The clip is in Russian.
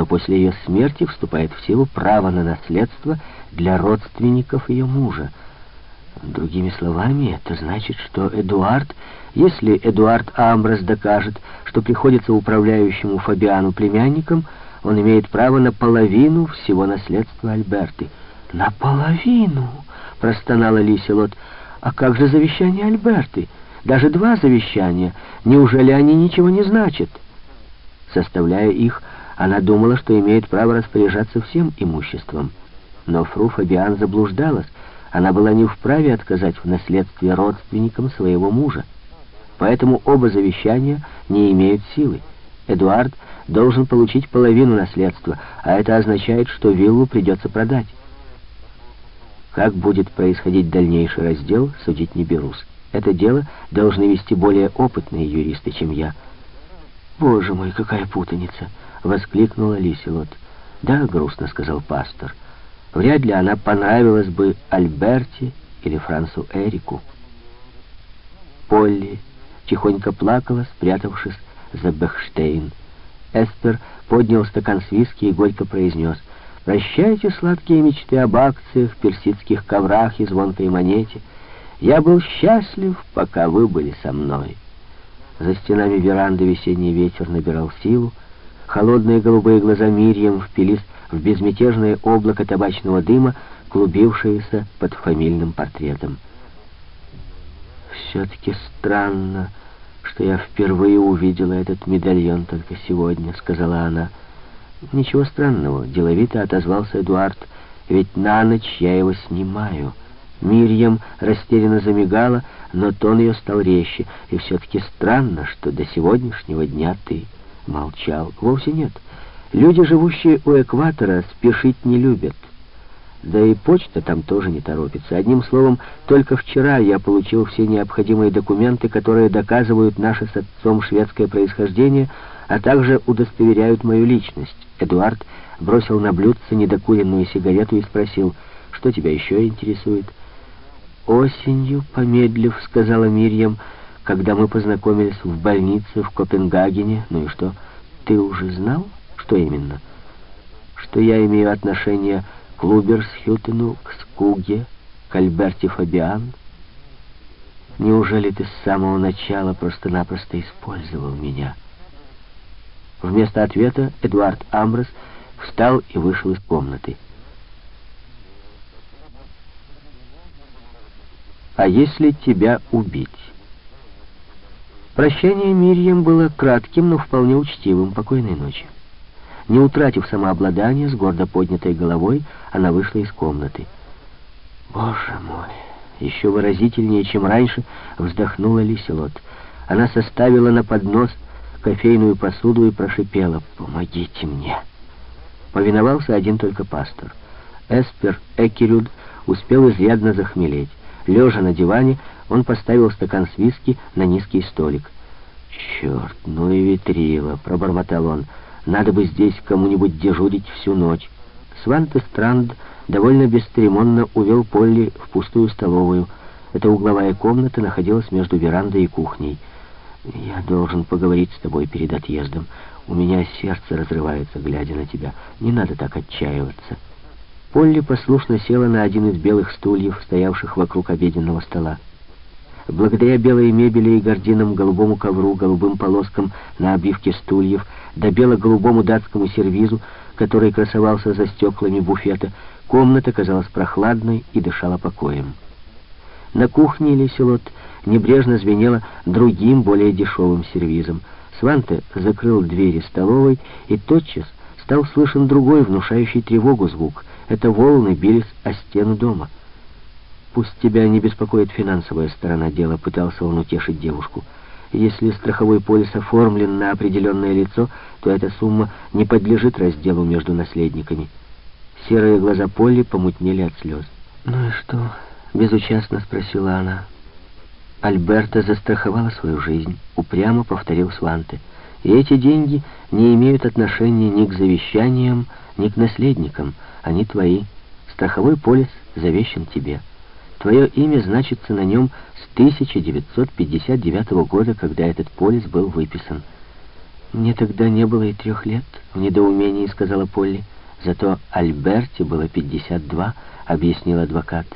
но после ее смерти вступает в силу право на наследство для родственников ее мужа. Другими словами, это значит, что Эдуард, если Эдуард Амброс докажет, что приходится управляющему Фабиану племянником, он имеет право на половину всего наследства Альберты. «Наполовину!» — простонала Лиселот. «А как же завещание Альберты? Даже два завещания. Неужели они ничего не значат?» Составляя их, она думала, что имеет право распоряжаться всем имуществом. Но фру Фабиан заблуждалась. Она была не вправе отказать в наследстве родственникам своего мужа. Поэтому оба завещания не имеют силы. Эдуард должен получить половину наследства, а это означает, что виллу придется продать. Как будет происходить дальнейший раздел, судить не берусь. Это дело должны вести более опытные юристы, чем я. «Боже мой, какая путаница!» — воскликнула Лиселот. «Да, грустно», — сказал пастор. «Вряд ли она понравилась бы Альберте или Франсу Эрику». Полли тихонько плакала, спрятавшись за Бехштейн. Эспер поднял стакан с виски и горько произнес «Прощайте сладкие мечты об акциях, персидских коврах и звонкой монете. Я был счастлив, пока вы были со мной». За стенами веранды весенний ветер набирал силу. Холодные голубые глаза Мирьям впились в безмятежное облако табачного дыма, клубившееся под фамильным портретом. «Все-таки странно, что я впервые увидела этот медальон только сегодня», — сказала она. «Ничего странного», — деловито отозвался Эдуард, — «ведь на ночь я его снимаю». Мирьям растерянно замигала, но тон ее стал резче. И все-таки странно, что до сегодняшнего дня ты молчал. Вовсе нет. Люди, живущие у экватора, спешить не любят. Да и почта там тоже не торопится. Одним словом, только вчера я получил все необходимые документы, которые доказывают наше с отцом шведское происхождение, а также удостоверяют мою личность. Эдуард бросил на блюдце недокуренную сигарету и спросил, что тебя еще интересует? «Осенью, помедлив, — сказала Мирьям, — когда мы познакомились в больнице в Копенгагене. Ну и что, ты уже знал? Что именно? Что я имею отношение к Луберсхютену, к Скуге, к Альберте Фабиан? Неужели ты с самого начала просто-напросто использовал меня?» Вместо ответа Эдуард Амброс встал и вышел из комнаты. а если тебя убить? Прощание Мирьям было кратким, но вполне учтивым. Покойной ночи. Не утратив самообладание, с гордо поднятой головой, она вышла из комнаты. «Боже мой!» Еще выразительнее, чем раньше, вздохнула Лиселот. Она составила на поднос кофейную посуду и прошипела «Помогите мне!» Повиновался один только пастор. Эспер Экерюд успел изрядно захмелеть. Лежа на диване, он поставил стакан с виски на низкий столик. «Черт, ну и ветрила!» — пробормотал он. «Надо бы здесь кому-нибудь дежурить всю ночь». Сванте Странд довольно бесцеремонно увел Полли в пустую столовую. Эта угловая комната находилась между верандой и кухней. «Я должен поговорить с тобой перед отъездом. У меня сердце разрывается, глядя на тебя. Не надо так отчаиваться». Полли послушно села на один из белых стульев, стоявших вокруг обеденного стола. Благодаря белой мебели и гардинам, голубому ковру, голубым полоскам на обивке стульев, да бело-голубому датскому сервизу, который красовался за стеклами буфета, комната казалась прохладной и дышала покоем. На кухне Леселот небрежно звенела другим, более дешевым сервизом. Сванте закрыл двери столовой, и тотчас стал слышен другой, внушающий тревогу звук — это волны бились о стену дома. «Пусть тебя не беспокоит финансовая сторона дела», — пытался он утешить девушку. «Если страховой полис оформлен на определенное лицо, то эта сумма не подлежит разделу между наследниками». Серые глаза Полли помутнели от слез. «Ну и что?» — безучастно спросила она. Альберта застраховала свою жизнь, упрямо повторил Сванте. И эти деньги не имеют отношения ни к завещаниям, ни к наследникам. Они твои. Страховой полис завещен тебе. Твое имя значится на нем с 1959 года, когда этот полис был выписан. «Мне тогда не было и трех лет», — в недоумении сказала Полли. «Зато Альберте было 52», — объяснил адвокат.